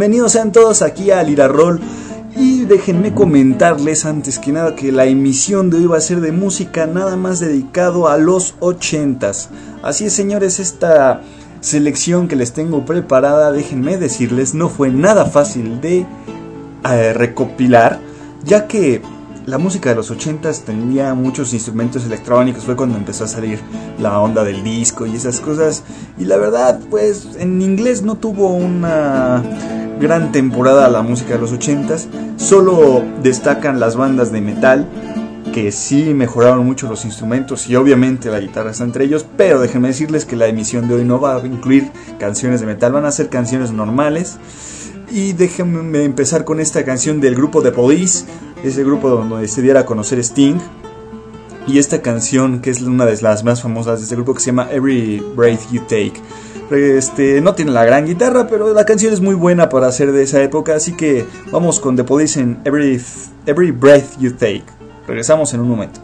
Bienvenidos sean todos aquí a Lirarroll. Y déjenme comentarles antes que nada que la emisión de hoy va a ser de música nada más dedicado a los ochentas. Así es señores, esta selección que les tengo preparada, déjenme decirles, no fue nada fácil de eh, recopilar, ya que la música de los 80 tenía muchos instrumentos electrónicos, fue cuando empezó a salir la onda del disco y esas cosas. Y la verdad, pues en inglés no tuvo una gran temporada la música de los 80 solo destacan las bandas de metal que sí mejoraron mucho los instrumentos y obviamente la guitarra está entre ellos, pero déjenme decirles que la emisión de hoy no va a incluir canciones de metal, van a ser canciones normales. Y déjenme empezar con esta canción del grupo The Police, ese grupo donde se diera a conocer Sting. Y esta canción, que es una de las más famosas de este grupo, que se llama Every Breath You Take. Este, no tiene la gran guitarra, pero la canción es muy buena para ser de esa época, así que vamos con The Police en Every, Every Breath You Take. Regresamos en un momento.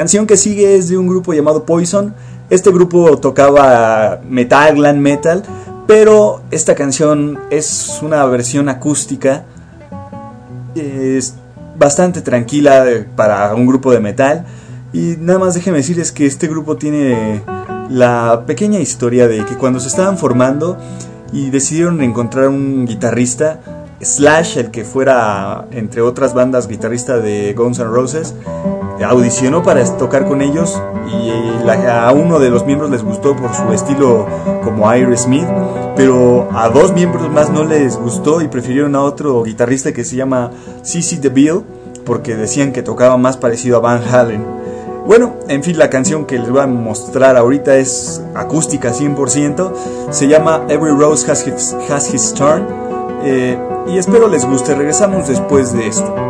Canción que sigue es de un grupo llamado Poison. Este grupo tocaba metal, glam metal, pero esta canción es una versión acústica. Es bastante tranquila para un grupo de metal. Y nada más déjenme decirles que este grupo tiene la pequeña historia de que cuando se estaban formando y decidieron encontrar un guitarrista, Slash, el que fuera, entre otras bandas, guitarrista de Guns N' Roses, audicionó para tocar con ellos y a uno de los miembros les gustó por su estilo como Smith pero a dos miembros más no les gustó y prefirieron a otro guitarrista que se llama CC DeVille porque decían que tocaba más parecido a Van Halen. Bueno, en fin, la canción que les voy a mostrar ahorita es acústica 100%, se llama Every Rose Has His, has his Turn eh, y espero les guste, regresamos después de esto.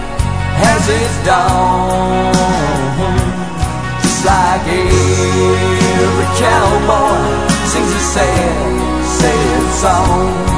has its dawn. Just like every cowboy sings a sad, sad song.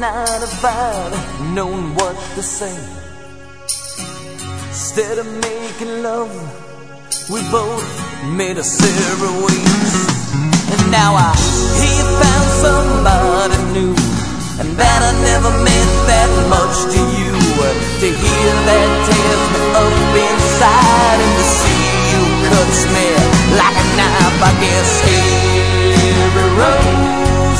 Night about knowing what to say. Instead of making love, we both made a separate ways. And now I you found somebody new, and that I never meant that much to you. To hear that tears me up inside, and to see you cuts me like a knife. I guess every rose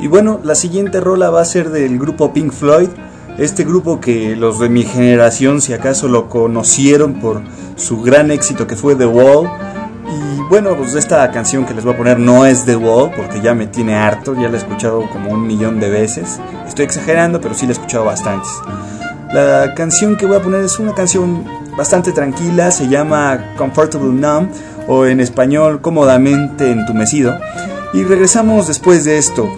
Y bueno, la siguiente rola va a ser del grupo Pink Floyd. Este grupo que los de mi generación, si acaso lo conocieron por su gran éxito que fue The Wall. Y bueno, pues esta canción que les voy a poner no es The Wall, porque ya me tiene harto, ya la he escuchado como un millón de veces. Estoy exagerando, pero sí la he escuchado bastantes. La canción que voy a poner es una canción bastante tranquila, se llama Comfortable Numb, o en español, cómodamente entumecido. Y regresamos después de esto.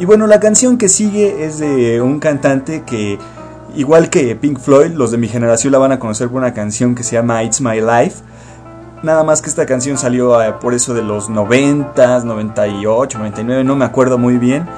Y bueno, la canción que sigue es de un cantante que, igual que Pink Floyd, los de mi generación la van a conocer por una canción que se llama It's My Life. Nada más que esta canción salió eh, por eso de los 90, 98, 99, no me acuerdo muy bien.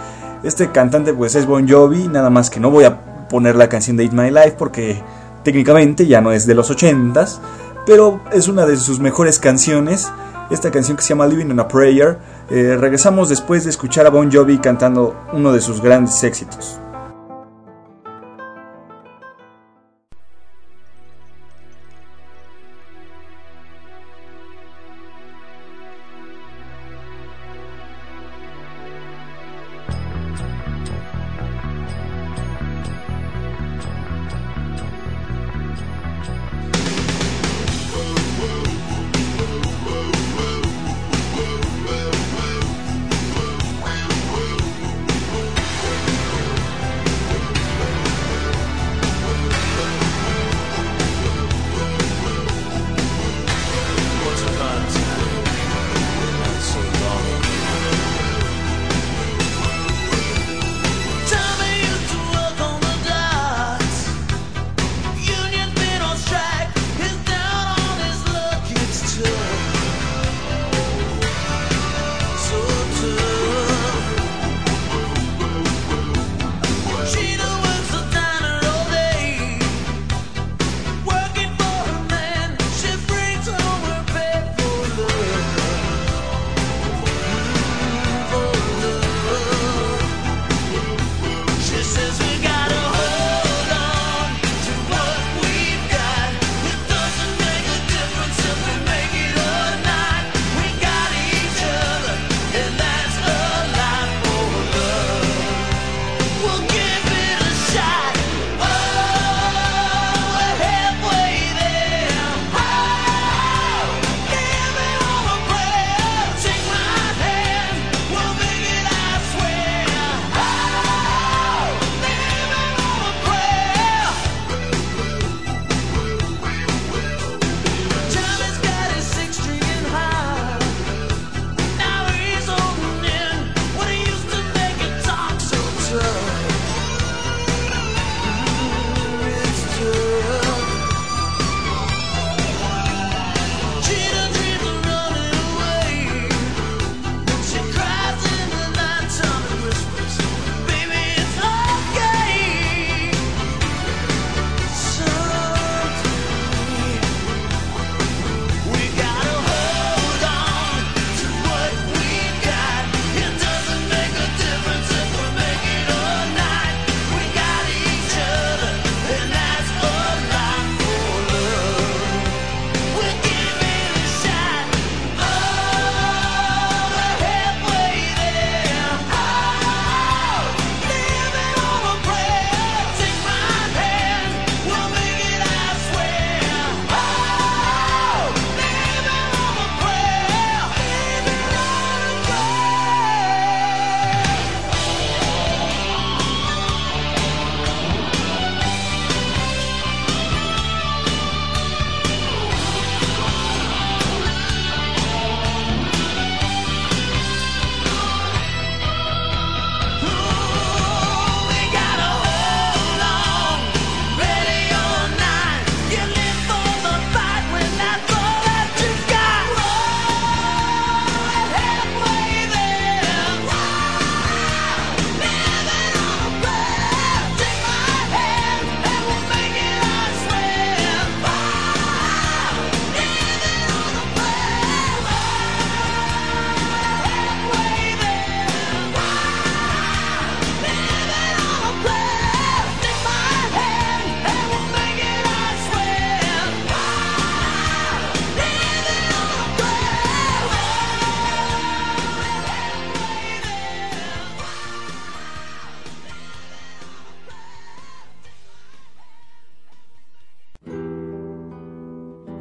Este cantante pues es Bon Jovi, nada más que no voy a poner la canción de It's My Life porque técnicamente ya no es de los 80s, pero es una de sus mejores canciones esta canción que se llama Living in a Prayer. Eh, regresamos después de escuchar a Bon Jovi cantando uno de sus grandes éxitos.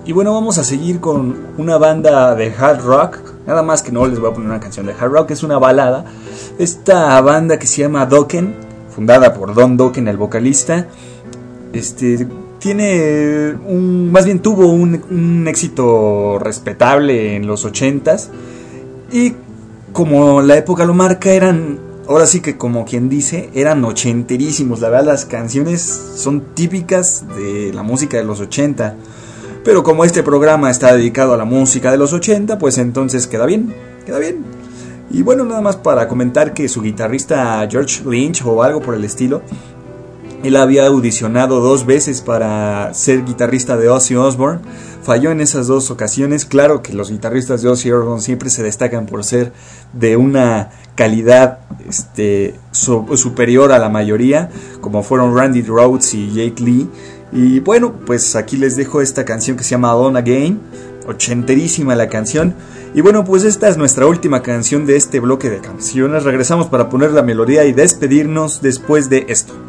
Y bueno, vamos a seguir con una banda de hard rock. Nada más que no les voy a poner una canción de hard rock, es una balada. Esta banda que se llama Dokken, fundada por Don Dokken, el vocalista. Este tiene un, más bien tuvo un, éxito respetable en los 80s. Y como la época lo marca, eran ahora sí que como quien dice, eran ochenterísimos. La verdad, las canciones son típicas de la música de los 80. Pero como este programa está dedicado a la música de los 80, pues entonces queda bien, queda bien. Y bueno, nada más para comentar que su guitarrista George Lynch o algo por el estilo, él había audicionado dos veces para ser guitarrista de Ozzy Osbourne. Falló en esas dos ocasiones. Claro que los guitarristas de Ozzy Osbourne siempre se destacan por ser de una calidad este, superior a la mayoría, como fueron Randy Rhodes y Jake Lee. Y bueno, pues aquí les dejo esta canción que se llama Don Again, ochenterísima la canción. Y bueno, pues esta es nuestra última canción de este bloque de canciones. Regresamos para poner la melodía y despedirnos después de esto.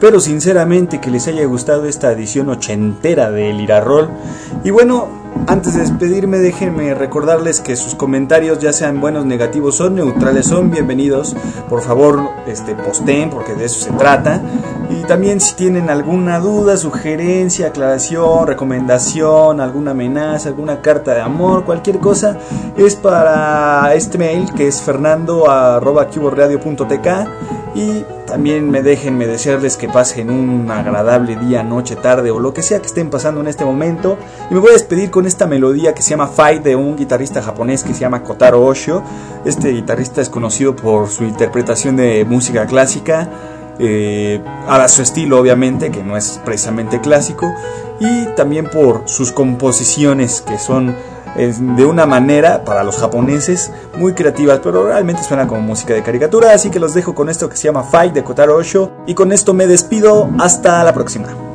Espero sinceramente que les haya gustado esta edición ochentera de Lirarol. Y bueno, antes de despedirme, déjenme recordarles que sus comentarios, ya sean buenos, negativos o neutrales, son bienvenidos. Por favor, este, posten, porque de eso se trata. Y también si tienen alguna duda, sugerencia, aclaración, recomendación, alguna amenaza, alguna carta de amor, cualquier cosa, es para este mail que es fernando.cuboradio.tk y también me déjenme desearles que pasen un agradable día, noche, tarde o lo que sea que estén pasando en este momento. Y me voy a despedir con esta melodía que se llama Fight de un guitarrista japonés que se llama Kotaro Osho. Este guitarrista es conocido por su interpretación de música clásica. Eh, a su estilo obviamente, que no es precisamente clásico, y también por sus composiciones que son de una manera para los japoneses muy creativas, pero realmente suena como música de caricatura, así que los dejo con esto que se llama Fight de Kotaro Osho y con esto me despido, hasta la próxima.